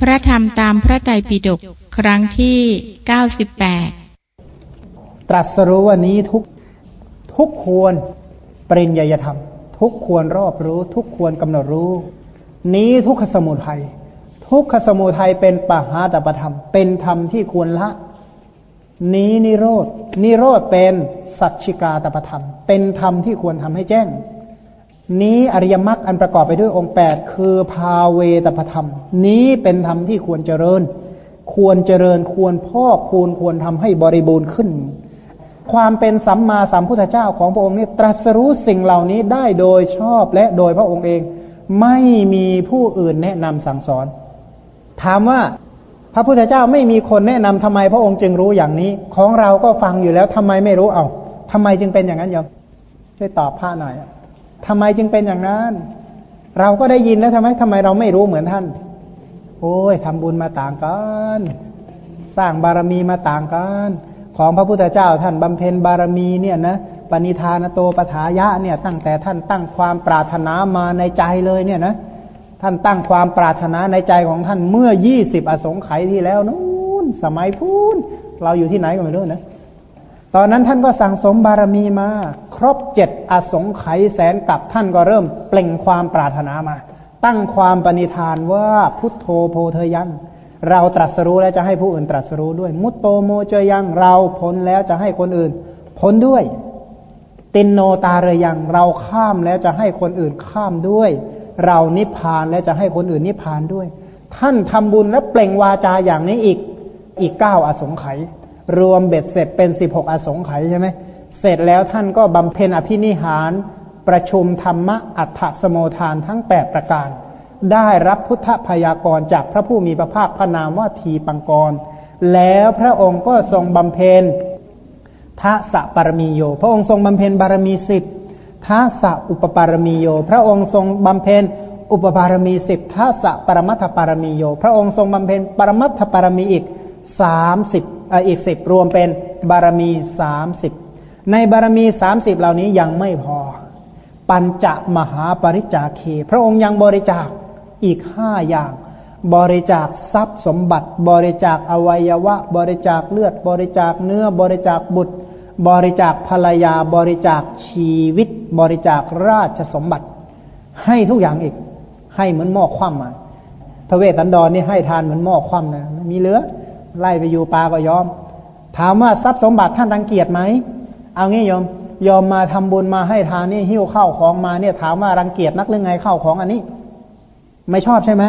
พระธรรมตามพระไตรปิฎกครั้งที่เก้าสิบแปดตรัสรู้ว่านี้ทุกทุกควรปริญญาธรรม ทุกควรรอบรู้ ทุกควรกำหนดรู้ นี้ทุกขสมุทัยทุกขสมุทัยเป็นปหาตประธรรม เป็นธรรมที่ควรละ นี้นิโรดนิโรธเป็นสัจชิกาตประธรรม เป็นธรรมที่ควรทำให้แจ้ง นี้อริยมรรคอันประกอบไปด้วยองค์แปดคือภาเวตปธรรม นี้เป็นธรรมที่ควรเจริญ ควรเจริญควรพอกพูนควรทำให้บริบูรณ์ขึ้น ความเป็นสัมมาสัมพุทธเจ้าของพระองค์นี้ตรัสรู้สิ่งเหล่านี้ได้โดยชอบและโดยพระองค์เอง ไม่มีผู้อื่นแนะนำสั่งสอน ถามว่าพระพุทธเจ้าไม่มีคนแนะนำทำไมพระองค์จึงรู้อย่างนี้ ของเราก็ฟังอยู่แล้วทำไมไม่รู้เอาทำไมจึงเป็นอย่างนั้นโยมช่วยตอบพระหน่อย ทำไมจึงเป็นอย่างนั้น เราก็ได้ยินแล้วทำไมทำไมเราไม่รู้เหมือนท่าน โอ้ยทำบุญมาต่างกัน สร้างบารมีมาต่างกัน ของพระพุทธเจ้าท่านบำเพ็ญบารมีเนี่ยนะปณิธานโตปถายะเนี่ยตั้งแต่ท่านตั้งความปรารถนามาในใจเลยเนี่ยนะท่านตั้งความปรารถนาในใจของท่านเมื่อยี่สิบอสงไขยที่แล้วนู้นสมัยพูนเราอยู่ที่ไหนก็ไม่รู้นะ ตอนนั้นท่านก็สั่งสมบารมีมา ครบเจ็ดอสงไขยแสนกับท่านก็เริ่มเปล่งความปรารถนามา ตั้งความปณิธานว่าพุทโธโพเทยัง เราตรัสรู้แล้วจะให้ผู้อื่นตรัสรู้ด้วย มุตโตโมเจยังเราพ้นแล้วจะให้คนอื่น พ้นด้วย ตินโนตาเรยังเราข้ามแล้วจะให้คนอื่นข้ามด้วย เรานิพพานแล้วจะให้คนอื่นนิพพานด้วย ท่านทำบุญและเปล่งวาจาอย่างนี้อีกอีกเก้าอสงไขย รวมเบ็ดเสร็จเป็นสิบหกอสงไขยใช่ไหมเสร็จแล้วท่านก็บำเพ็ญอภินิหาร ประชุมธรรมะอัฏฐสโมทานทั้งแปดประการ ได้รับพุทธพยากรจากพระผู้มีพระภาคพระนามว่าทีปังกร แล้วพระองค์ก็ทรงบำเพ็ญทัสะปรมีโย พระองค์ทรงบำเพ็ญบารมีสิบทัสะอุปปารมีโย พระองค์ทรงบำเพ็ญอุปปารมีสิบทัสะปรมัตถปารมีโย พระองค์ทรงบำเพ็ญปรมัตถปารมีอีกสามสิบ อีกสิบรวมเป็นบารมีสามสิบในบารมีสามสิบเหล่านี้ยังไม่พอ ปัญจมหาปริจาคีพระองค์ยังบริจาคอีกห้าอย่าง บริจาคทรัพย์สมบัติ บริจาคอวัยวะ บริจาคเลือด บริจาคเนื้อบริจาคบุตร บริจาคภรรยา บริจาคชีวิต บริจาคราชสมบัติ ให้ทุกอย่างอีก ให้เหมือนหม้อคว่ำมาพระเวสสันดรนี่ให้ทานเหมือนหม้อคว่ำนะมีเหลือ ไล่ไปอยู่ปลาก็ยอม ถามว่าทรัพย์สมบัติท่านรังเกียจไหม เอางี้โยมยอมมาทำบุญมาให้ทานนี่หิ้วข้าวของมาเนี่ย ถามว่ารังเกียจนักหรือไงข้าวของอันนี้ ไม่ชอบใช่ไหม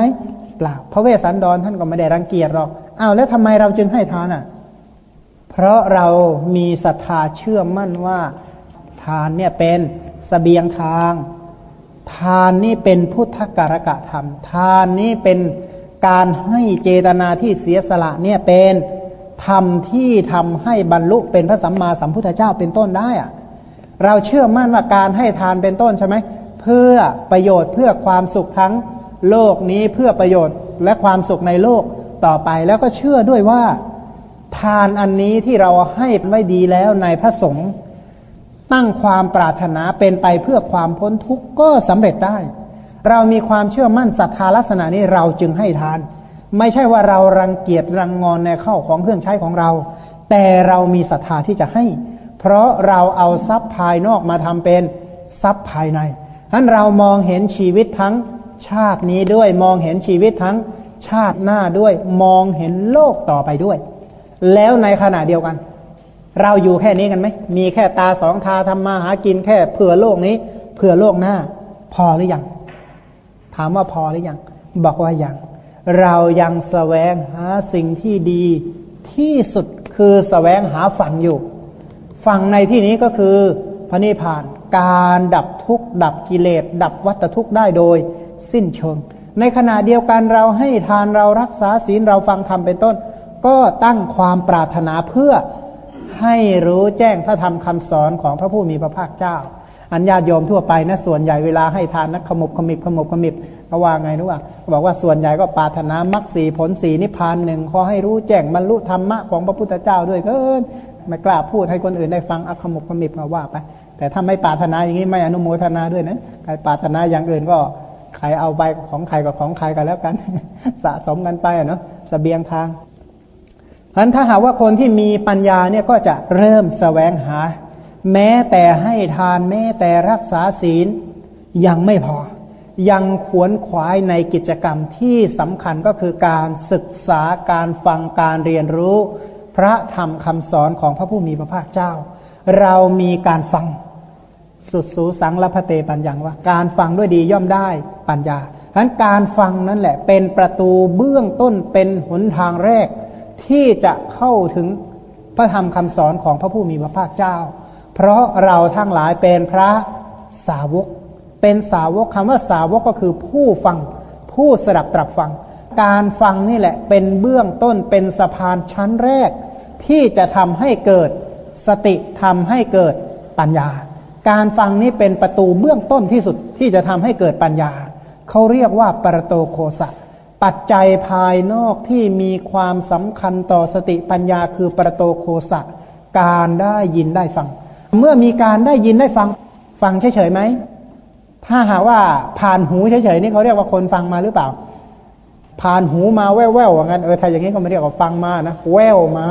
เปล่าพระเวสสันดรท่านก็ไม่ได้รังเกียจหรอกอ้าวแล้วทำไมเราจึงให้ทานอะ เพราะเรามีศรัทธาเชื่อมั่นว่าทานเนี่ยเป็นสเสบียงทาง ทานนี่เป็นพุทธการกะธรรม ทานนี่เป็น การให้เจตนาที่เสียสละเนี่ยเป็นธรรมที่ทำให้บรรลุเป็นพระสัมมาสัมพุทธเจ้าเป็นต้นได้อะเราเชื่อมั่นว่าการให้ทานเป็นต้นใช่ไหมเพื่อประโยชน์เพื่อความสุขทั้งโลกนี้เพื่อประโยชน์และความสุขในโลกต่อไปแล้วก็เชื่อด้วยว่า ทานอันนี้ที่เราให้ไว้ดีแล้วในพระสงฆ์ตั้งความปรารถนาเป็นไปเพื่อความพ้นทุกข์ก็สำเร็จได้ เรามีความเชื่อมั่นศรัทธาลักษณะนี้เราจึงให้ทาน ไม่ใช่ว่าเรารังเกียจรังงอนในเข้าของเครื่องใช้ของเรา แต่เรามีศรัทธาที่จะให้ เพราะเราเอาทรัพย์ภายนอกมาทำเป็นทรัพย์ภายในนั้นเรามองเห็นชีวิตทั้งชาตินี้ด้วยมองเห็นชีวิตทั้งชาติหน้าด้วยมองเห็นโลกต่อไปด้วย แล้วในขณะเดียวกัน เราอยู่แค่นี้กันไหมมีแค่ตาสองตาทำมาหากินแค่เผื่อโลกนี้ เผื่อโลกหน้า พอหรือยัง ถามว่าพอหรือยัง บอกว่ายัง เรายังสแสวงหาสิ่งที่ดีที่สุดคือสแสวงหาฝั่งอยู่ ฝั่งในที่นี้ก็คือพระนิพพาน การดับทุกข์ดับกิเลส ดับวัฏทุกข์ได้โดยสิ้นเชิง ในขณะเดียวกันเราให้ทานเรารักษาศีลเราฟังธรรมเป็นต้น ก็ตั้งความปรารถนาเพื่อให้รู้แจ้งพระธรรมคำสอนของพระผู้มีพระภาคเจ้า อัญญาโยมทั่วไปนะส่วนใหญ่เวลาให้ทานนักขมุบขมิบขมุบขมิบเขาว่าไงรู้ป่ะบอกว่าส่วนใหญ่ก็ปาถนามรรคสีผลสีนิพพานหนึ่งขอให้รู้แจ้งบรรลุธรรมะของพระพุทธเจ้าด้วยเถินไม่กล้าพูดให้คนอื่นได้ฟังอักขมุกขมิบมาว่าไป แต่ถ้าไม่ปาถนาอย่างนี้ไม่อนุโมทนาด้วยนะใครปาถนาอย่างอื่นก็ใครเอาไปของใครกับของใครกันแล้วกัน สะสมกันไปเนาะสเสบียงทางเพราะถ้าหากว่าคนที่มีปัญญาเนี่ยก็จะเริ่มสแสวงหา แม้แต่ให้ทานแม้แต่รักษาศีลยังไม่พอ ยังขวนขวายในกิจกรรมที่สำคัญก็คือการศึกษาการฟังการเรียนรู้ พระธรรมคำสอนของพระผู้มีพระภาคเจ้า เรามีการฟังสุดสูสังละพเตปัญญังว่า การฟังด้วยดีย่อมได้ปัญญาฉะนั้นการฟังนั่นแหละ เป็นประตูเบื้องต้นเป็นหนทางแรก ที่จะเข้าถึงพระธรรมคำสอนของพระผู้มีพระภาคเจ้า เพราะเราทั้งหลายเป็นพระสาวก เป็นสาวกคำว่าสาวกก็คือผู้ฟัง ผู้สดับตรับฟัง การฟังนี่แหละ เป็นเบื้องต้นเป็นสะพานชั้นแรก ที่จะทำให้เกิดสติทำให้เกิดปัญญา การฟังนี้เป็นประตูเบื้องต้นที่สุดที่จะทำให้เกิดปัญญา เขาเรียกว่าปรโตโคสะปัจจัยภายนอกที่มีความสำคัญต่อสติปัญญาคือปรโตโคสะการได้ยินได้ฟัง เมื่อมีการได้ยินได้ฟังฟังเฉยๆไหม ถ้าหาว่าผ่านหูเฉยๆนี่เขาเรียกว่าคนฟังมาหรือเปล่า ผ่านหูมาแว่วๆว่างั้นเออถ้าอย่างนี้ก็ไม่เรียกว่าฟังมานะแว่วมา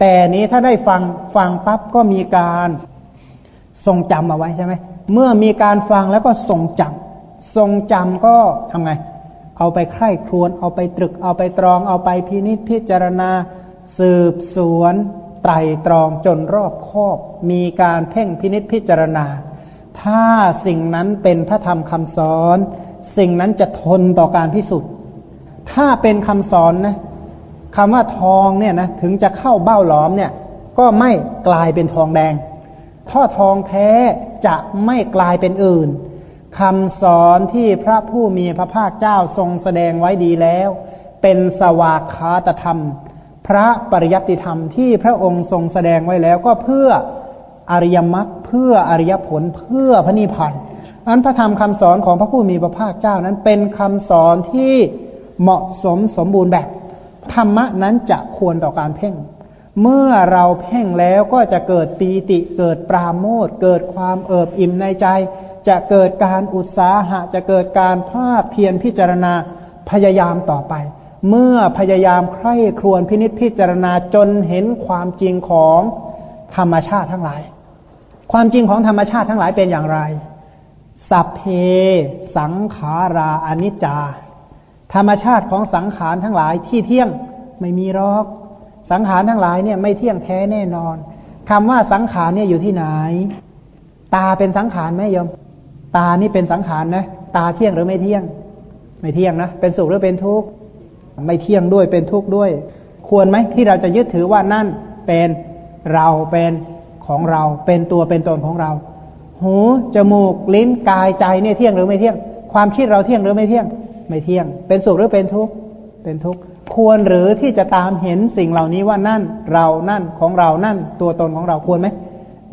แต่นี้ถ้าได้ฟังฟังปั๊บก็มีการทรงจำเอาไว้ใช่ไหมเมื่อมีการฟังแล้วก็ทรงจำทรงจำก็ทำไง เอาไปใคร่ครวญเอาไปตรึก เอาไปตรอง เอาไปพินิจพิจารณา สืบสวน ไตรตรองจนรอบคอบมีการเพ่งพินิจพิจารณา ถ้าสิ่งนั้นเป็นพระธรรมคำสอน สิ่งนั้นจะทนต่อการพิสูจน์ถ้าเป็นคำสอนนะคำว่าทองเนี่ยนะถึงจะเข้าเบ้าหลอมเนี่ย ก็ไม่กลายเป็นทองแดงท่อทองแท้จะไม่กลายเป็นอื่นคำสอนที่พระผู้มีพระภาคเจ้าทรงแสดงไว้ดีแล้ว เป็นสวากขาตธรรม พระปริยัติธรรมที่พระองค์ทรงแสดงไว้แล้วก็เพื่ออริยมรรคเพื่ออริยผลเพื่อพระนิพพานอันพระธรรมคำสอนของพระผู้มีพระภาคเจ้านั้นเป็นคำสอนที่เหมาะสมสมบูรณ์แบบ ธรรมะนั้นจะควรต่อการเพ่ง เมื่อเราเพ่งแล้วก็จะเกิดปีติเกิดปราโมทเกิดความเอิบอิ่มในใจ จะเกิดการอุตสาหะ จะเกิดการภาคเพียรพิจารณาพยายามต่อไป เมื่อพยายามใคร่ครวญพินิษพิจารณาจนเห็นความจริงของธรรมชาติทั้งหลาย ความจริงของธรรมชาติทั้งหลายเป็นอย่างไร สัพเพ สังขาราอนิจจา ธรรมชาติของสังขารทั้งหลายที่เที่ยงไม่มีรอก สังขารทั้งหลายเนี่ยไม่เที่ยงแท้แน่นอนคำว่าสังขารเนี่ยอยู่ที่ไหน ตาเป็นสังขารไหมโยม ตานี่เป็นสังขารนะ ตาเที่ยงหรือไม่เที่ยง ไม่เที่ยงนะ เป็นสุขหรือเป็นทุกข์ ไม่เที่ยงด้วยเป็นทุกข์ด้วย ควรไหมที่เราจะยึดถือว่านั่นเป็นเราเป็นของเราเป็นตัวเป็นตนของเรา หูจมูกลิ้นกายใจเนี่ยเที่ยงหรือไม่เที่ยง ความคิดเราเที่ยงหรือไม่เที่ยง ไม่เที่ยง เป็นสุขหรือเป็นทุกข์เป็นทุกข์ควรหรือที่จะตามเห็นสิ่งเหล่านี้ว่านั่นเรานั่นของเรานั่น ตัวตนของเราควรไหม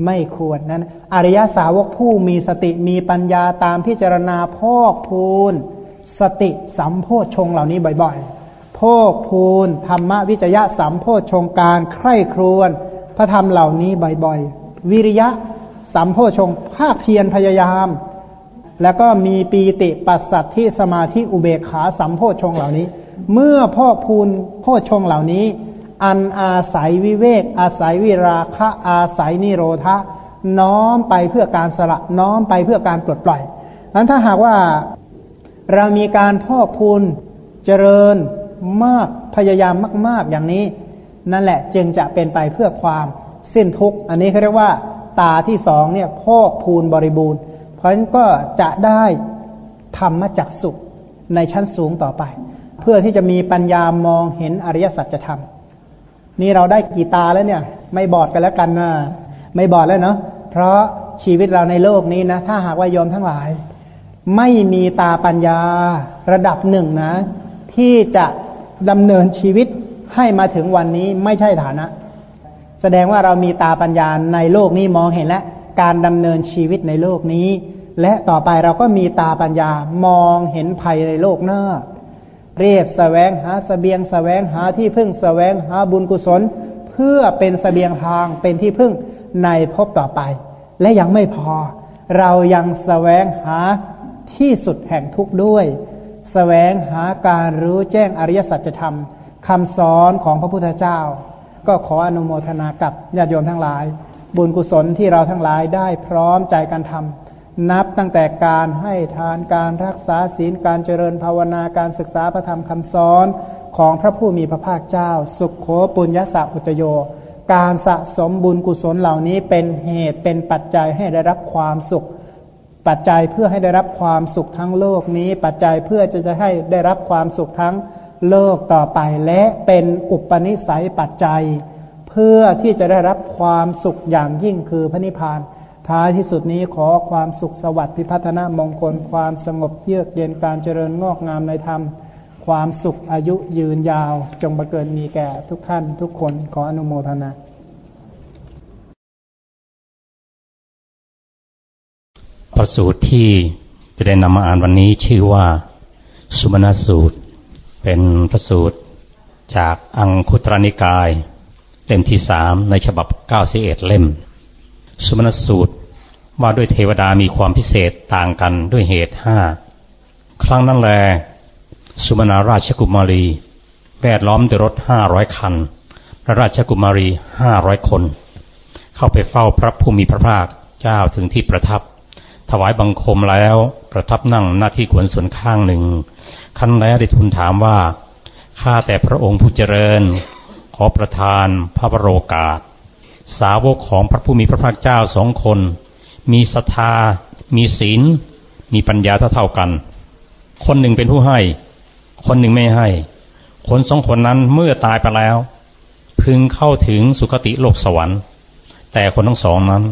ไม่ควรนั้น อริยสาวกผู้มีสติมีปัญญาตามพิจารณาพอกพูนสติสัมโพชงเหล่านี้บ่อยๆ พอกพูนธรรมวิจยะสัมโพชงการใคร่ครวญพระธรรมเหล่านี้บ่อยๆ วิริยะสัมโพชงภาคเพียรพยายาม แล้วก็มีปีติปัสสัตที่สมาธิอุเบกขาสัมโพชงเหล่านี้ เมื่อพ่อพูนพ่อชงเหล่านี้ อันอาศัยวิเวก อาศัยวิราคะอาศัยนิโรธะน้อมไปเพื่อการสละน้อมไปเพื่อการปลดปล่อยนั้นถ้าหากว่าเรามีการพ่อพูนเจริญ มากพยายามมาก ๆอย่างนี้ นั่นแหละจึงจะเป็นไปเพื่อความสิ้นทุกข์อันนี้เขาเรียกว่าตาที่สองเนี่ยพ่อพูนบริบูรณ์ เพราะฉะนั้นก็จะได้ธรรมจักสุขในชั้นสูงต่อไป เพื่อที่จะมีปัญญามองเห็นอริยสัจธรรมนี่เราได้กี่ตาแล้วเนี่ย ไม่บอดกันแล้วกันนะไม่บอดแล้วเนาะเพราะชีวิตเราในโลกนี้นะ ถ้าหากว่ายอมทั้งหลาย ไม่มีตาปัญญาระดับหนึ่งนะ ที่จะ ดำเนินชีวิตให้มาถึงวันนี้ไม่ใช่ฐานะ แสดงว่าเรามีตาปัญญาในโลกนี้มองเห็นและการดำเนินชีวิตในโลกนี้ และต่อไปเราก็มีตาปัญญามองเห็นภัยในโลกหน้า เรียบสแสวงหาสเสบียงสแสวงหาที่พึ่งสแสวงหาบุญกุศล เพื่อเป็นสเสบียงทางเป็นที่พึ่งในภพต่อไป และยังไม่พอ เรายังสแสวงหาที่สุดแห่งทุกข์ด้วย แสวงหาการรู้แจ้งอริยสัจธรรมคำสอนของพระพุทธเจ้า ก็ขออนุโมทนากับญาติโยมทั้งหลาย บุญกุศลที่เราทั้งหลายได้พร้อมใจกันทำนับตั้งแต่การให้ทานการรักษาศีลการเจริญภาวนาการศึกษาพระธรรมคำสอนของพระผู้มีพระภาคเจ้า สุขโขปุญญาสัอุตโย การสะสมบุญกุศลเหล่านี้เป็นเหตุเป็นปัจจัยให้ได้รับความสุข ปัจจัยเพื่อให้ได้รับความสุขทั้งโลกนี้ ปัจจัยเพื่อจะจะให้ได้รับความสุขทั้งโลกต่อไป และเป็นอุปนิสัยปัจจัย เพื่อที่จะได้รับความสุขอย่างยิ่งคือพระนิพพาน ท้ายที่สุดนี้ขอความสุขสวัสดิ์พิพัฒนามงคล ความสงบเยือกเย็นการเจริญงอกงามในธรรม ความสุขอายุยืนยาว จงบังเกิดมีแก่ทุกท่านทุกคนขออนุโมทนา ระสูตรที่จะได้นำมาอ่านวันนี้ชื่อว่า สุมนสูตร เป็นพระสูตรจากอังคุตรนิกาย เล่มที่สามในฉบับเก้าสิบเอ็ดเล่ม สุมนสูตรว่าด้วยเทวดามีความพิเศษต่างกันด้วยเหตุห้าครั้งนั้นแล สุมนาราชกุมารีแวดล้อมด้วยรถห้าร้อยคันและราชกุมารีห้าร้อยคน เข้าไปเฝ้าพระผู้มีพระภาคเจ้าถึงที่ประทับ ถวายบังคมแล้ว ประทับนั่งหน้าที่ขวนส่วนข้างหนึ่งคันแล้วได้ทูลถามว่าข้าแต่พระองค์ผู้เจริญ ขอประทานพระบรโอกาส สาวกของพระผู้มีพระภาคเจ้าสองคน มีศรัทธา มีศีล มีปัญญาเท่าๆกัน คนหนึ่งเป็นผู้ให้ คนหนึ่งไม่ให้ คนสองคนนั้นเมื่อตายไปแล้ว พึงเข้าถึงสุคติโลกสวรรค์ แต่คนทั้งสองนั้น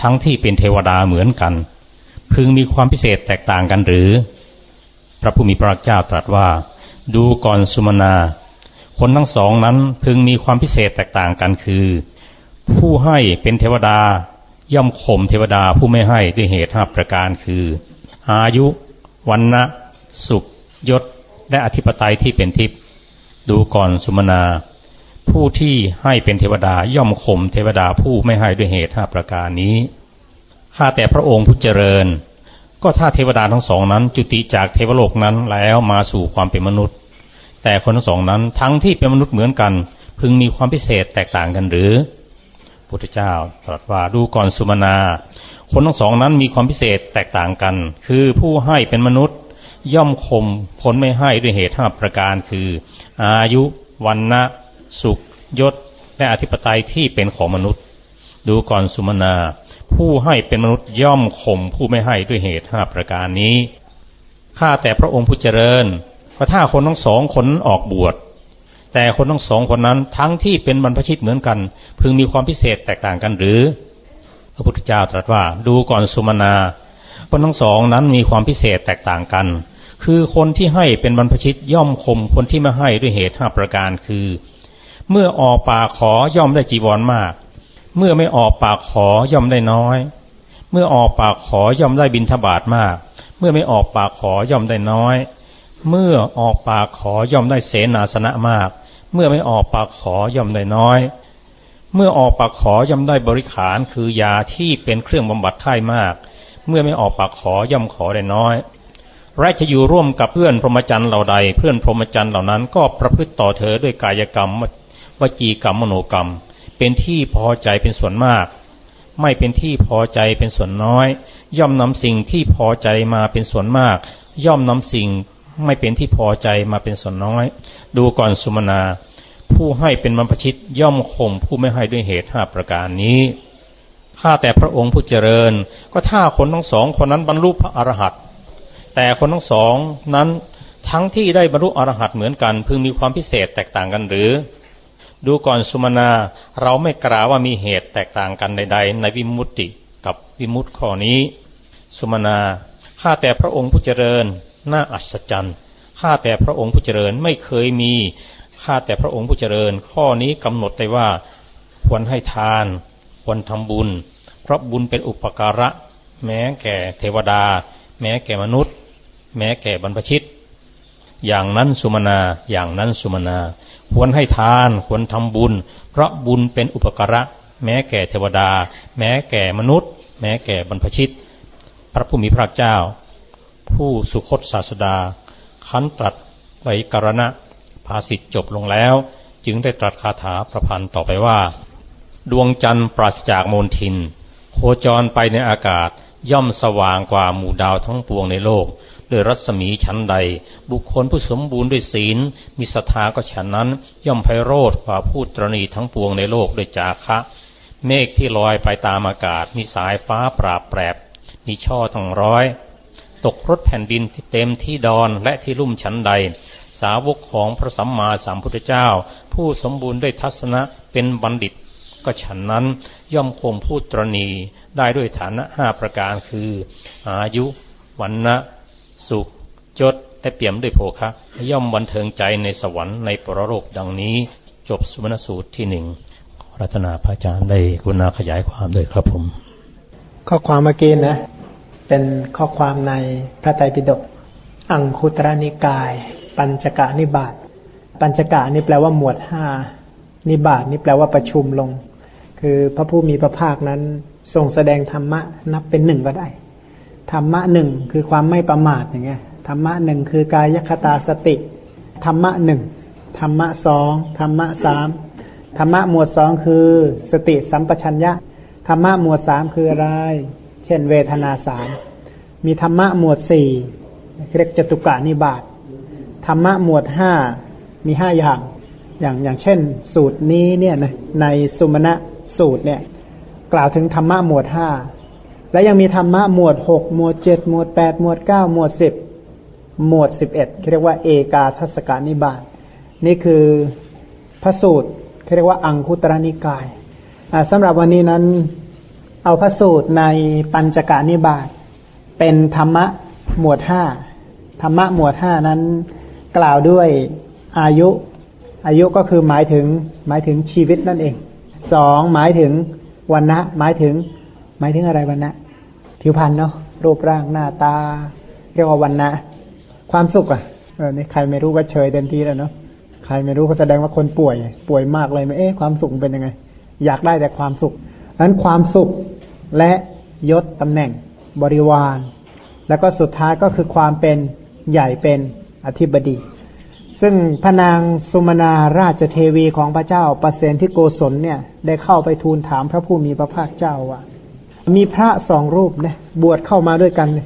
ทั้งที่เป็นเทวดาเหมือนกัน พึงมีความพิเศษแตกต่างกันหรือ พระผู้มีพระเจ้าตรัสว่า ดูก่อนสุมนา คนทั้งสองนั้นพึงมีความพิเศษแตกต่างกันคือ ผู้ให้เป็นเทวดา ย่อมข่มเทวดาผู้ไม่ให้ด้วยเหตุห้าประการคือ อายุวันนะสุขยศ และอธิปไตยที่เป็นทิพย์ดูก่อนสุมนา ผู้ที่ให้เป็นเทวดาย่อมข่มเทวดาผู้ไม่ให้ด้วยเหตุห้าประการนี้ ข้าแต่พระองค์ผู้เจริญ ก็ถ้าเทวดาทั้งสองนั้น จุติจากเทวโลกนั้นแล้วมาสู่ความเป็นมนุษย์ แต่คนทั้งสองนั้นทั้งที่เป็นมนุษย์เหมือนกัน พึงมีความพิเศษแตกต่างกันหรือ พุทธเจ้าตรัสว่าดูก่อนสุมนาคนทั้งสองนั้นมีความพิเศษแตกต่างกัน คือผู้ให้เป็นมนุษย์ ย่อมข่มคนไม่ให้ด้วยเหตุห้าประการคือ อายุวันนะสุขยศและอธิปไตยที่เป็นของมนุษย์ ดูก่อนสุมนา ผู้ให้เป็นมนุษย์ย่อมข่มผู้ไม่ให้ด้วยเหตุห้าประการนี้ ข้าแต่พระองค์ผู้เจริญก็ถ้าคนทั้งสองคนนั้นออกบวช แต่คนทั้งสองคนนั้นทั้งที่เป็นบรรพชิตเหมือนกัน พึงมีความพิเศษแตกต่างกันหรือ พระพุทธเจ้าตรัสว่าดูก่อนสุมนาคนทั้งสองนั้นมีความพิเศษแตกต่างกัน คือคนที่ให้เป็นบรรพชิตย่อมข่มคนที่ไม่ให้ด้วยเหตุห้าประการคือ เมื่อออกปาขอย่อมได้จีวรมาก เมื่อไม่ออกปากขอย่อมได้น้อย เมื่อออกปากขอย่อมได้บินทบาทมาก เมื่อไม่ออกปากขอย่อมได้น้อย เมื่อออกปากขอย่อมได้เสนาสนะมาก เมื่อไม่ออกปากขอย่อมได้น้อย เมื่อออกปากขอย่อมได้บริขารคือยาที่เป็นเครื่องบำบัดไข้มาก เมื่อไม่ออกปากขอย่อมขอได้น้อยและจะอยู่ร่วมกับเพื่อนพรหมจรรย์เหล่าใด เพื่อนพรหมจรรย์เหล่านั้นก็ประพฤติต่อเธอด้วยกายกรรมวจีกรรมมโนกรรม เป็นที่พอใจเป็นส่วนมาก ไม่เป็นที่พอใจเป็นส่วนน้อย ย่อมนำสิ่งที่พอใจมาเป็นส่วนมาก ย่อมนำสิ่งไม่เป็นที่พอใจมาเป็นส่วนน้อย ดูก่อนสุมนา ผู้ให้เป็นบรรพชิตย่อมข่มผู้ไม่ให้ด้วยเหตุห้าประการนี้ข้าแต่พระองค์ผู้เจริญ ก็ถ้าคนทั้งสองคนนั้นบรรลุพระอรหันต์แต่คนทั้งสองนั้นทั้งที่ได้บรรลุอรหันต์เหมือนกัน พึงมีความพิเศษแตกต่างกันหรือ ดูก่อนสุมาณาเราไม่กล่าวว่ามีเหตุแตกต่างกันใด ๆ ในวิมุตติกับวิมุตติข้อนี้ สุมาณาข้าแต่พระองค์ผู้เจริญน่าอัศจรรย์ข้าแต่พระองค์ผู้เจริญไม่เคยมีข้าแต่พระองค์ผู้เจริญ ข้อนี้กำหนดได้ว่า ควรให้ทาน ควรทำบุญ เพราะบุญเป็นอุปการะ แม้แก่เทวดา แม้แก่มนุษย์ แม้แก่บรรพชิต อย่างนั้นสุมาณาอย่างนั้นสุมาณา ควรให้ทาน ควรทำบุญ เพราะบุญเป็นอุปการะ แม้แก่เทวดา แม้แก่มนุษย์ แม้แก่บรรพชิต พระผู้มีพระเจ้า ผู้สุคตศาสดา คันตรัสไว้กรณะภาสิทธ์จบลงแล้ว จึงได้ตรัสคาถาประพันธ์ต่อไปว่า ดวงจันทร์ปราศจากโมลทิน โคจรไปในอากาศย่อมสว่างกว่าหมู่ดาวทั้งปวงในโลก ด้วยรัศมีชั้นใด บุคคลผู้สมบูรณ์ด้วยศีล มีศรัทธาก็ฉันนั้น ย่อมไพโรธกว่าผู้ตรณีทั้งปวงในโลกด้วยจาคะ เมฆที่ลอยไปตามอากาศ มีสายฟ้าปราบแปรบมีช่อทั้งร้อย ตกรถแผ่นดินที่เต็มที่ดอนและที่ลุ่มชั้นใด สาวกของพระสัมมาสัมพุทธเจ้า ผู้สมบูรณ์ด้วยทัศนะเป็นบัณฑิตก็ฉันนั้นย่อมคงพูดตรณีได้ด้วยฐานะห้าประการคือ อายุวันนะ สุขจดและเปี่ยมด้วยโภคะย่อมบันเทิงใจในสวรรค์ในปรโลกดังนี้ จบสุวรรณสูตรที่หนึ่งรัตนาพระอาจารย์ได้กุณาขยายความด้วยครับผม ข้อความเมื่อกี้นะ เป็นข้อความในพระไตรปิฎกอังคุตรนิกาย ปัญจกะนิบาตปัญจกะนี่แปลว่าหมวดห้านิบาตนี่แปลว่าประชุมลง คือพระผู้มีพระภาคนั้นทรงแสดงธรรมะนับเป็นหนึ่งก็ได้ ธรรมะหนึ่งคือความไม่ประมาทอย่างเงี้ยธรรมะหนึ่งคือกายคตาสติ ธรรมะหนึ่งธรรมะสองธรรมะสามธรรมะหมวดสองคือ สติสัมปชัญญะธรรมะหมวดสามคืออะไร เช่น เวทนาสามมีธรรมะหมวดสี่เรียกจตุกานิบาตธรรมะหมวดห้ามีห้าอย่างอย่างอย่างเช่น สูตรนี้เนี่ยนะในสุมาณะสูตรเนี่ย กล่าวถึงธรรมะหมวดห้า และยังมีธรรมะหมวดหกหมวดเจ็ดหมวดแปดหมวดเก้าหมวดสิบหมวดสิบเอ็ดเรียกว่าเอกาทัศกานิบาตนี่คือพระสูตรเรียกว่าอังคุตรนิกายสำหรับวันนี้นั้นเอาพระสูตรในปัญจกานิบาตเป็นธรรมะหมวดห้าธรรมะหมวดห้านั้นกล่าวด้วยอายุ อายุก็คือหมายถึงหมายถึงชีวิตนั่นเองสองหมายถึงวันนะหมายถึง หมายถึงอะไรวันนะผิวพรรณเนาะรูปร่างหน้าตา เรียกว่าวันนะความสุขอะเออนี่ใครไม่รู้ก็เฉยเต็มทีแล้วเนาะใครไม่รู้ก็แสดงว่าคนป่วย ป่วยมากเลยไหมเอ๊ะความสุขเป็นยังไง อยากได้แต่ความสุขนั้นความสุขและยศตำแหน่งบริวาร แล้วก็สุดท้ายก็คือความเป็นใหญ่เป็นอธิบดี ซึ่งพระนางสุมนาราชเทวีของพระเจ้า ประเสนที่โกศลเนี่ย ได้เข้าไปทูลถามพระผู้มีพระภาคเจ้าว่า มีพระสองรูปเนี่ยบวชเข้ามาด้วยกันเ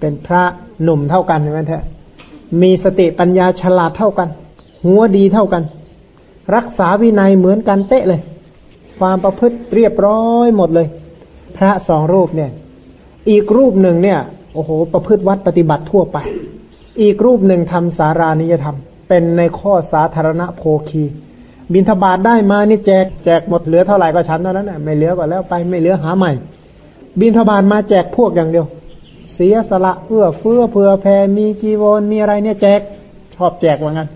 เป็นพระหนุ่มเท่ากันใช่ไหมเถอะมีสติปัญญาฉลาดเท่ากัน หัวดีเท่ากัน รักษาวินัยเหมือนกันเตะเลย ความประพฤติเรียบร้อยหมดเลย พระสองรูปเนี่ย อีกรูปหนึ่งเนี่ย โอ้โห ประพฤติวัดปฏิบัติทั่วไป อีกรูปหนึ่งทำสารานิยธรรม เป็นในข้อสาธารณโภคี บินทบาทได้มานี่แจกแจกหมดเหลือเท่าไหร่ก็ชั้นเท่านั้นนะไม่เหลือก็แล้วไปไม่เหลือหาใหม่ บินทบาทมาแจกพวกอย่างเดียว เสียสละเอื้อเฟื้อเผื่อแผ่มีจีวรมีอะไรเนี่ยแจกชอบแจกว่างั้น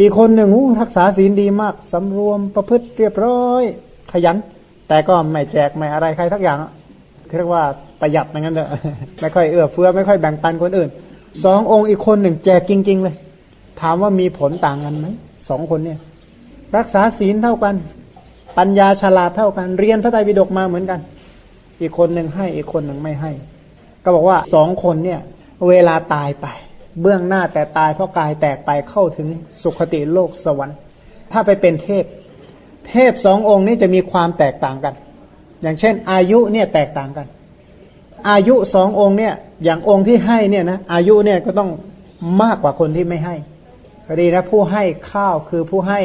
อีกคนหนึ่งรักษาศีลดีมากสำรวมประพฤติเรียบร้อย ขยัน แต่ก็ไม่แจกไม่อะไรใครทักอย่างเรียกว่าประหยัดอย่างนั้นเถอะไม่ค่อยเอื้อเฟื้อไม่ค่อยแบ่งปันคนอื่นสององค์อีกคนหนึ่งแจกจริง ๆ เลย ถามว่ามีผลต่างกันไหมสองคนเนี่ย รักษาศีลเท่ากัน ปัญญาฉลาดเท่ากัน เรียนพระไตรปิฎกมาเหมือนกัน อีกคนหนึ่งให้อีกคนหนึ่งไม่ให้ ก็บอกว่าสองคนเนี่ย เวลาตายไป เบื้องหน้าแต่ตายเพราะกายแตกไปเข้าถึงสุคติโลกสวรรค์ ถ้าไปเป็นเทพ เทพสององค์นี้จะมีความแตกต่างกัน อย่างเช่น อายุเนี่ยแตกต่างกัน อายุสององค์เนี่ย อย่างองค์ที่ให้เนี่ยนะอายุเนี่ยก็ต้องมากกว่าคนที่ไม่ให้พอดีนะผู้ให้ข้าวคือผู้ให้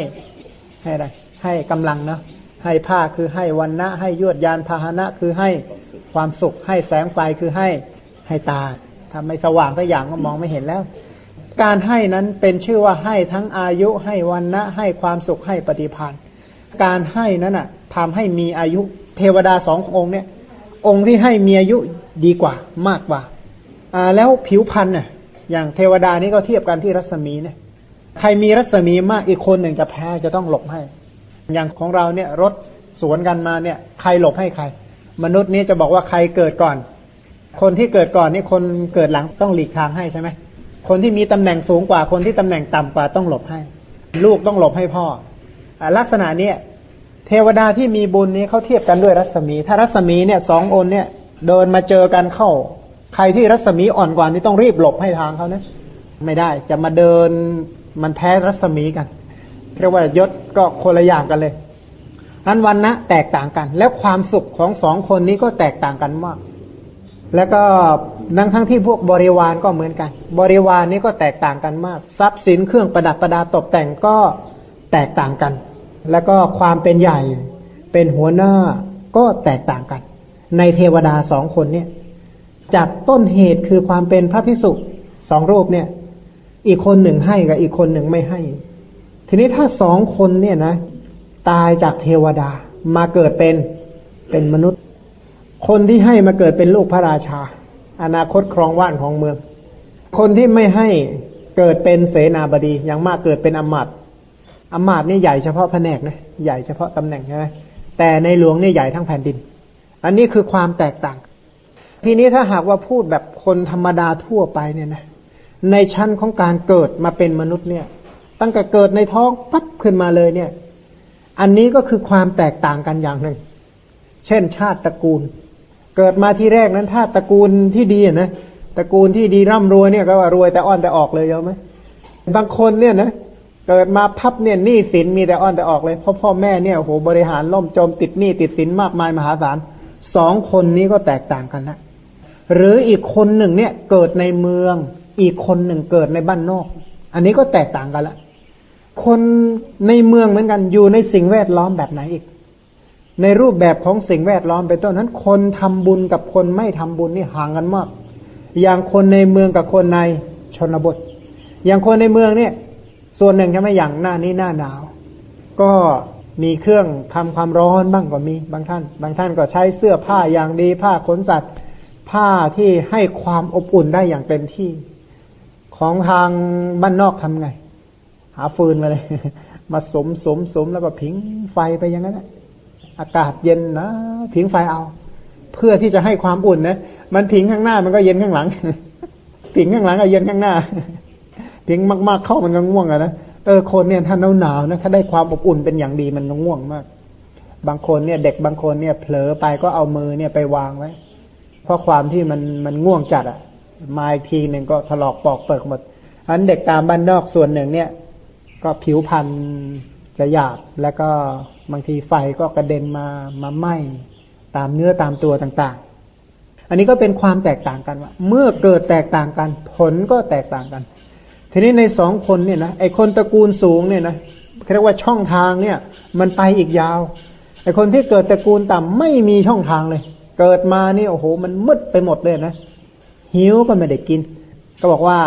ให้อะไรให้กำลังเนาะ ให้ผ้าคือให้วันนะให้ยวดยานพาหนะคือให้ความสุข ให้แสงไฟคือให้ให้ตาทำไม่สว่างสักอย่างก็มองไม่เห็นแล้ว การให้นั้นเป็นชื่อว่าให้ทั้งอายุให้วันนะให้ความสุขให้ปฏิพานธ์การให้นั้นอะทำให้มีอายุเทวดาสององค์เนี่ย องค์ที่ให้มีอายุดีกว่ามากกว่าอ่า แล้วผิวพันธ์น่ะ อย่างเทวดานี้ก็เทียบกันที่รัศมีเนี่ยใครมีรัศมีมากอีกคนหนึ่งจะแพ้จะต้องหลบให้ อย่างของเราเนี่ยรถสวนกันมาเนี่ย ใครหลบให้ใคร มนุษย์นี้จะบอกว่าใครเกิดก่อน คนที่เกิดก่อนนี่คนเกิดหลังต้องหลีกทางให้ใช่ไหมคนที่มีตำแหน่งสูงกว่าคนที่ตำแหน่งต่ำกว่าต้องหลบให้ ลูกต้องหลบให้พ่ออลักษณะเนี้ยเทวดาที่มีบุญนี้เขาเทียบกันด้วยรัศมี ถ้ารัศมีเนี่ยสองอนเนี่ยเดินมาเจอกันเข้า ใครที่รัศมีอ่อนกว่านี่ต้องรีบหลบให้ทางเขานะไม่ได้จะมาเดินมันแพ้รัศมีกัน เรียกว่ายศก็คนละอย่างกันเลยอันวันนะแตกต่างกัน แล้วความสุขของสองคนนี้ก็แตกต่างกันมาก แล้วก็นั่งทั้งที่พวกบริวารก็เหมือนกัน บริวารนี้ก็แตกต่างกันมาก ทรัพย์สินเครื่องประดับประดาตกแต่งก็แตกต่างกัน แล้วก็ความเป็นใหญ่เป็นหัวหน้าก็แตกต่างกัน ในเทวดาสองคนเนี่ย จากต้นเหตุคือความเป็นพระพิสุสองรูปเนี่ย อีกคนหนึ่งให้กับอีกคนหนึ่งไม่ให้ ทีนี้ถ้าสองคนเนี่ยนะ ตายจากเทวดามาเกิดเป็นเป็นมนุษย์ คนที่ให้มาเกิดเป็นลูกพระราชา อนาคตครองว่านของเมือง คนที่ไม่ให้เกิดเป็นเสนาบดีอย่างมากเกิดเป็นอมาตอมาตนี่ใหญ่เฉพาะแผนกนะใหญ่เฉพาะตำแหน่งใช่ไหมแต่ในหลวงนี่ใหญ่ทั้งแผ่นดิน อันนี้คือความแตกต่าง ทีนี้ถ้าหากว่าพูดแบบคนธรรมดาทั่วไปเนี่ยนะในชั้นของการเกิดมาเป็นมนุษย์เนี่ย ตั้งแต่เกิดในท้องปั๊บขึ้นมาเลยเนี่ย อันนี้ก็คือความแตกต่างกันอย่างหนึ่ง เช่น ชาติตระกูล เกิดมาที่แรกนั้นถ้าตระกูลที่ดีนะตระกูลที่ดีร่ำรวยเนี่ยก็ว่ารวยแต่อ้อนแต่ออกเลยเยอะไหมบางคนเนี่ยนะเกิดมาพับเนี่ยหนี้สินมีแต่อ้อนแต่ออกเลยเพราะพ่อแม่เนี่ยโอ้โหบริหารล่มจมติดหนี้ติดสินมากมายมหาศาลสองคนนี้ก็แตกต่างกันละหรืออีกคนหนึ่งเนี่ยเกิดในเมือง อีกคนหนึ่งเกิดในบ้านนอก อันนี้ก็แตกต่างกันละ คนในเมืองเหมือนกันอยู่ในสิ่งแวดล้อมแบบไหนอีก ในรูปแบบของสิ่งแวดล้อมเป็นต้นนั้น คนทำบุญกับคนไม่ทำบุญนี่ห่างกันมาก อย่างคนในเมืองกับคนในชนบท อย่างคนในเมืองเนี่ย ส่วนหนึ่งใช่ไหมอย่างหน้านี้หน้าหนาว ก็มีเครื่องทำความร้อนบ้างก็มีบางท่าน บางท่านก็ใช้เสื้อผ้าอย่างดีผ้าขนสัตว์ ผ้าที่ให้ความอบอุ่นได้อย่างเต็มที่ ของทางบ้านนอกทำไง หาฟืนมาเลย มาสมสมสมแล้วก็ผิงไฟไปอย่างนั้นอากาศเย็นนะผิงไฟเอา เพื่อที่จะให้ความอุ่นนะมันผิงข้างหน้ามันก็เย็นข้างหลังผิงข้างหลังก็เย็นข้างหน้าผิงมาก ๆ เข้ามันก็ง่วงอะนะเออคนเนี่ยถ้าหนาวหนาวนะถ้าได้ความอบอุ่นเป็นอย่างดีมันก็ง่วงมาก บางคนเนี่ย เด็กบางคนเนี่ยเผลอไปก็เอามือเนี่ยไปวางไว้ เพราะความที่มันมันง่วงจัดอะมาอีกทีหนึ่งก็ถลอกปอกเปิกหมดอันเด็กตามบ้านนอกส่วนหนึ่งเนี่ย ก็ผิวพันธุ์จะหยาบแล้วก็บางทีไฟก็กระเด็นมามาไหม้ตามเนื้อตามตัวต่างๆ อันนี้ก็เป็นความแตกต่างกันว่า เมื่อเกิดแตกต่างกัน ผลก็แตกต่างกัน ทีนี้ในสองคนเนี่ยนะไอคนตระกูลสูงเนี่ยนะเรียกว่าช่องทางเนี่ย มันไปอีกยาวไอคนที่เกิดตระกูลต่ำไม่มีช่องทางเลย เกิดมานี่โอ้โห มันมืดไปหมดเลยนะหิวก็ไม่ได้กิน ก็บอกว่า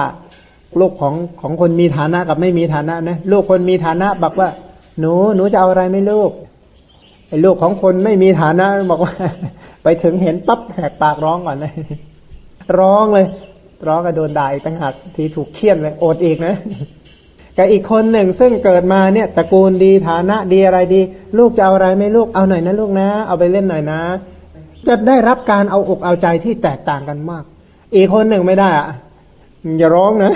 ลูกของของคนมีฐานะกับไม่มีฐานะนะลูกคนมีฐานะบอกว่า หนูหนูจะเอาอะไรไม่ลูกไอ้ลูกของคนไม่มีฐานะบอกว่า ไปถึงเห็นปั๊บแหกปากร้องก่อนเลยร้องเลย ร้องก็โดนด่าอีกต่างหากทีถูกเคี่ยนเลยโอดอีกนะกับอีกคนหนึ่งซึ่งเกิดมาเนี่ยตระกูลดีฐานะดีอะไรดี ลูกจะเอาอะไรไม่ลูกเอาหน่อยนะลูกนะ เอาไปเล่นหน่อยนะ จะได้รับการเอาอกเอาใจที่แตกต่างกันมาก อีกคนหนึ่งไม่ได้อะ อย่าร้องนะ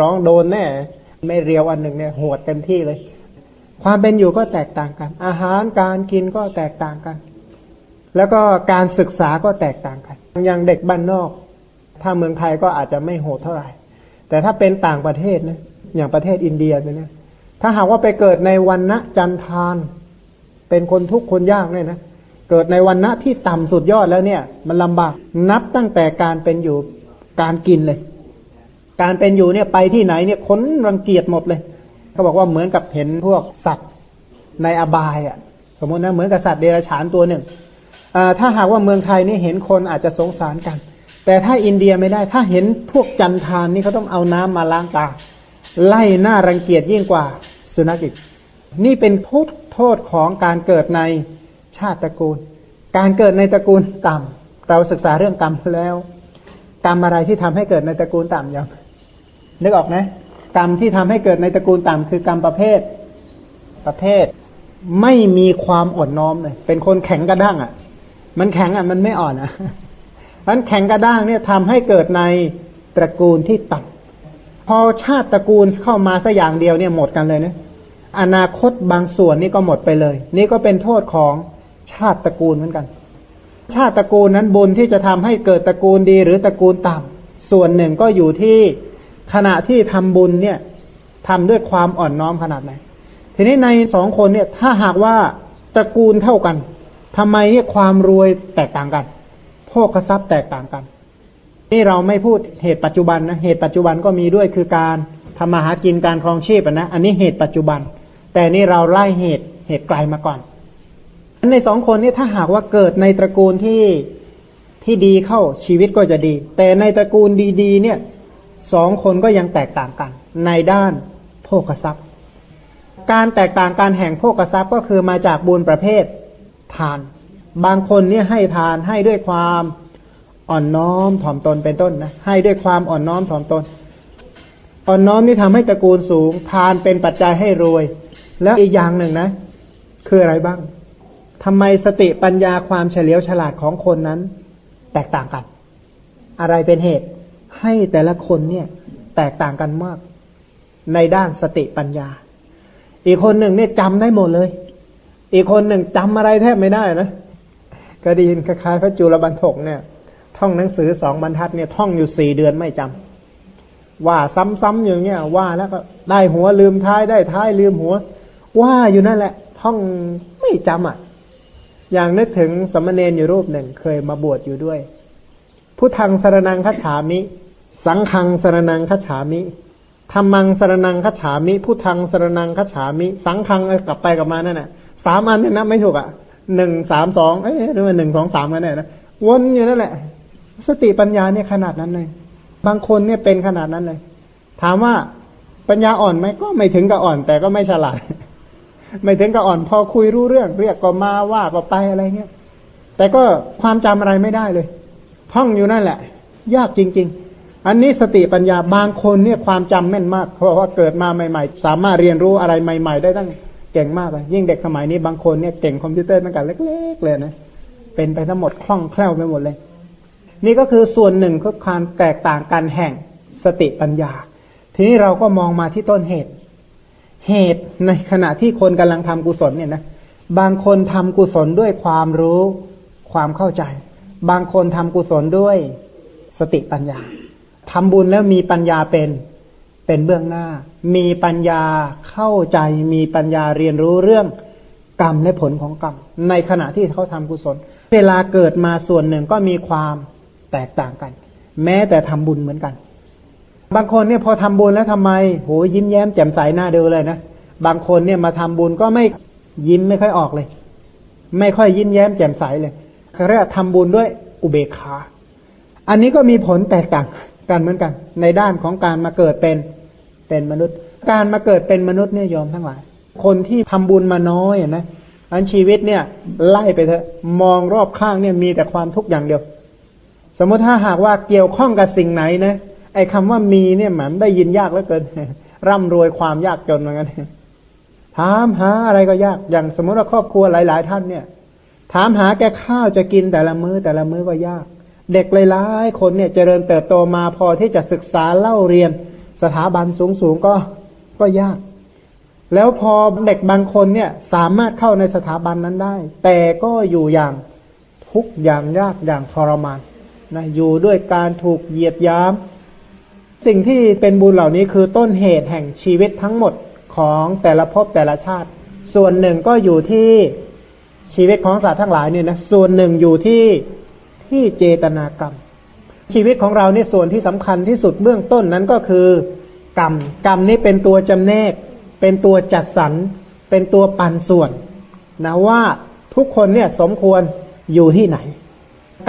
ร้องโดนแน่ ไม่เรียวอันหนึ่งเนี่ยหวดเต็มที่เลย ความเป็นอยู่ก็แตกต่างกัน อาหารการกินก็แตกต่างกัน แล้วก็การศึกษาก็แตกต่างกัน อย่างเด็กบ้านนอก ถ้าเมืองไทยก็อาจจะไม่โหดเท่าไหร่ แต่ถ้าเป็นต่างประเทศนะ อย่างประเทศอินเดียเนี่ยถ้าหากว่าไปเกิดในวันณะจันทาน เป็นคนทุกข์คนยากเนี่ยนะ เกิดในวันณะที่ต่ำสุดยอดแล้วเนี่ย มันลำบาก นับตั้งแต่การเป็นอยู่การกินเลย การเป็นอยู่เนี่ยไปที่ไหนเนี่ยค้นรังเกียจหมดเลยเขาบอกว่าเหมือนกับเห็นพวกสัตว์ในอบายอะ สมมตินะเหมือนกับสัตว์เดรัจฉานตัวหนึ่งถ้าหากว่าเมืองไทยนี่เห็นคนอาจจะสงสารกัน แต่ถ้าอินเดียไม่ได้ ถ้าเห็นพวกจันทานนี่เขาต้องเอาน้ำมาล้างตา ไล่หน้ารังเกียจยิ่งกว่าสุนัขอีกนี่เป็นโทษโทษของการเกิดในชาติตระกูล การเกิดในตระกูลต่ำเราศึกษาเรื่องกรรมแล้ว กรรมอะไรที่ทำให้เกิดในตระกูลต่ำอย่าง นึกออกไหมกรรมที่ทำให้เกิดในตระกูลต่ำคือกรรมประเภทประเภท ไม่มีความอ่อนน้อมเลย เป็นคนแข็งกระด้างอะ มันแข็งอะมันไม่อ่อนอะมันแข็งกระด้างเนี่ยทำให้เกิดในตระกูลที่ต่ำพอชาติตระกูลเข้ามาสักอย่างเดียวเนี่ยหมดกันเลยนะอนาคตบางส่วนนี่ก็หมดไปเลย นี่ก็เป็นโทษของชาติตระกูลเหมือนกัน ชาติตระกูลนั้นบุญที่จะทำให้เกิดตระกูลดีหรือตระกูลต่ำส่วนหนึ่งก็อยู่ที่ ขณะที่ทำบุญเนี่ยทำด้วยความอ่อนน้อมขนาดไหน ทีนี้ในสองคนเนี่ยถ้าหากว่าตระกูลเท่ากันทำไมเนี่ยความรวยแตกต่างกันโภคทรัพย์แตกต่างกัน นี่เราไม่พูดเหตุปัจจุบันนะเหตุปัจจุบันก็มีด้วยคือการทำมาหากินการครองชีพนะอันนี้เหตุปัจจุบัน แต่นี่เราไล่เหตุเหตุไกลมาก่อนในสองคนนี้ถ้าหากว่าเกิดในตระกูลที่ที่ดีเข้าชีวิตก็จะดี แต่ในตระกูลดีๆ เนี่ย สองคนก็ยังแตกต่างกัน ในด้านโภคทรัพย์ การแตกต่างการแห่งโภคทรัพย์ก็คือมาจากบุญประเภททาน บางคนเนี่ยให้ทานให้ด้วยความอ่อนน้อมถ่อมตนเป็นต้นนะให้ด้วยความอ่อนน้อมถ่อมตน อ่อนน้อมนี่ทำให้ตระกูลสูง ทานเป็นปัจจัยให้รวย แล้วอีกอย่างหนึ่งนะ คืออะไรบ้างทำไมสติปัญญาความเฉลียวฉลาดของคนนั้น แตกต่างกัน อะไรเป็นเหตุ ให้แต่ละคนเนี่ยแตกต่างกันมาก ในด้านสติปัญญา อีกคนหนึ่งเนี่ยจำได้หมดเลย อีกคนหนึ่งจำอะไรแทบไม่ได้นะก็ดีนคล้ายๆพระจุลบรรทกเนี่ย ท่องหนังสือสองบรรทัดเนี่ยท่องอยู่สี่เดือนไม่จำว่าซ้ำๆอย่างเงี้ยว่าแล้วก็ได้หัวลืมท้ายได้ท้ายลืมหัว ว่าอยู่นั่นแหละ ท่องไม่จำอะ อย่างนึกถึงสมณเณรอยู่รูปหนึ่งเคยมาบวชอยู่ด้วยพุทธังสารนังคฉามิ สังฆังสรนังคฉามิธรรมังสรนังคฉามิพุทธังสรนังคฉามิ สังฆังกลับไปกลับมานั่นแหละสามอันเนี่ยนับไม่ถูกอะหนึ่งสามสองเอ๊ะหรือว่าหนึ่งสองสามกันเนี่ยนะวนอยู่นั่นแหละ สติปัญญาเนี่ยขนาดนั้นเลย บางคนเนี่ยเป็นขนาดนั้นเลย ถามว่าปัญญาอ่อนไหมก็ไม่ถึงกับอ่อน แต่ก็ไม่ฉลาด ไม่ถึงกับอ่อนพอคุยรู้เรื่อง เรียกก็มาว่าก็ไปอะไรเงี้ยแต่ก็ความจำอะไรไม่ได้เลยท่องอยู่นั่นแหละ ยากจริง ๆ อันนี้สติปัญญาบางคนเนี่ยความจำแม่นมาก เพราะว่าเกิดมาใหม่ ๆ สามารถเรียนรู้อะไรใหม่ ๆ ได้ตั้งเก่งมากเลยยิ่งเด็กสมัยนี้บางคนเนี่ยเก่งคอมพิวเตอร์ตั้งแต่เล็กๆเลยนะเป็นไปทั้งหมดคล่องแคล่วไปหมดเลย นี่ก็คือส่วนหนึ่งคือการแตกต่างกันแห่งสติปัญญา ทีนี้เราก็มองมาที่ต้นเหตุ เหตุในขณะที่คนกำลังทำกุศลเนี่ยนะบางคนทำกุศลด้วยความรู้ความเข้าใจ บางคนทำกุศลด้วยสติปัญญา ทำบุญแล้วมีปัญญาเป็นเป็นเบื้องหน้า มีปัญญาเข้าใจมีปัญญาเรียนรู้เรื่องกรรมและผลของกรรม ในขณะที่เขาทำกุศล เวลาเกิดมาส่วนหนึ่งก็มีความแตกต่างกัน แม้แต่ทำบุญเหมือนกัน บางคนเนี่ยพอทำบุญแล้วทำไมโหยิ้มแย้มแจ่มใสหน้าเดูเลยนะบางคนเนี่ยมาทำบุญก็ไม่ยิ้มไม่ค่อยออกเลย ไม่ค่อยยิ้มแย้มแจ่มใสเลยเขาเรียกทำบุญด้วยอุเบกขา อันนี้ก็มีผลแตกต่าง กันเหมือนกัน ในด้านของการมาเกิดเป็นเป็นมนุษย์ การมาเกิดเป็นมนุษย์เนี่ยยอมทั้งหลาย คนที่ทำบุญมาน้อยนะอันชีวิตเนี่ยไล่ไปเถอะมองรอบข้างเนี่ยมีแต่ความทุกข์อย่างเดียว สมมติถ้าหากว่าเกี่ยวข้องกับสิ่งไหนนะไอ้คำว่ามีเนี่ยหมันได้ยินยากเหลือเกิน ร่ำรวยความยากจนเหมือนกันถามหาอะไรก็ยากอย่างสมมติว่าครอบครัวหลาย ๆ ท่านเนี่ย ถามหาแกข้าวจะกินแต่ละมือ้อแต่ละมื้อก็ยาก เด็กหลายๆคนเนี่ยเจริญเติบโตมาพอที่จะศึกษาเล่าเรียนสถาบันสูงๆก็ก็ยาก แล้วพอเด็กบางคนเนี่ยสามารถเข้าในสถาบันนั้นได้ แต่ก็อยู่อย่างทุกอย่างยากอย่างทรมานนะอยู่ด้วยการถูกเหยียดย้ำสิ่งที่เป็นบุญเหล่านี้คือต้นเหตุแห่งชีวิตทั้งหมดของแต่ละภพแต่ละชาติ ส่วนหนึ่งก็อยู่ที่ชีวิตของสัตว์ทั้งหลายเนี่ยนะส่วนหนึ่งอยู่ที่ ที่เจตนากรรม ชีวิตของเราเนี่ยส่วนที่สำคัญที่สุดเบื้องต้นนั้นก็คือกรรมกรรมนี้เป็นตัวจำแนก เป็นตัวจัดสรรเป็นตัวปันส่วนนะว่าทุกคนเนี่ยสมควรอยู่ที่ไหน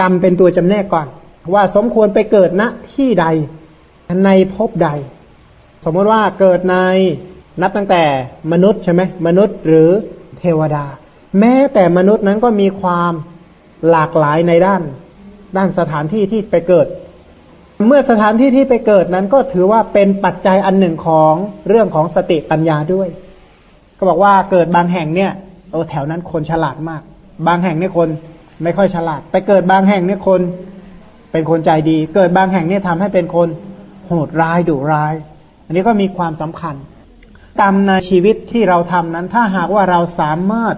กรรมเป็นตัวจำแนกก่อน ว่าสมควรไปเกิดณที่ใดในภพใด สมมติว่าเกิดในนับตั้งแต่มนุษย์ใช่ไหมมนุษย์หรือเทวดา แม้แต่มนุษย์นั้นก็มีความหลากหลายในด้าน ด้านสถานที่ที่ไปเกิด เมื่อสถานที่ที่ไปเกิดนั้นก็ถือว่าเป็นปัจจัยอันหนึ่งของเรื่องของสติปัญญาด้วย ก็บอกว่าเกิดบางแห่งเนี่ยโอ้แถวนั้นคนฉลาดมาก บางแห่งเนี่ยคนไม่ค่อยฉลาด ไปเกิดบางแห่งเนี่ยคน เป็นคนใจดี เกิดบางแห่งเนี่ยทำให้เป็นคนโหดร้ายดุร้าย อันนี้ก็มีความสำคัญกรรมในชีวิตที่เราทำนั้น ถ้าหากว่าเราสามารถ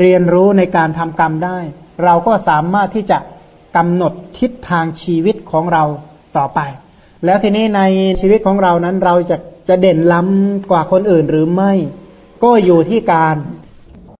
เรียนรู้ในการทำกรรมได้ เราก็สามารถที่จะ กำหนดทิศทางชีวิตของเราต่อไป แล้วทีนี้ในชีวิตของเรานั้นเราจะจะเด่นล้ำกว่าคนอื่นหรือไม่ ก็อยู่ที่การ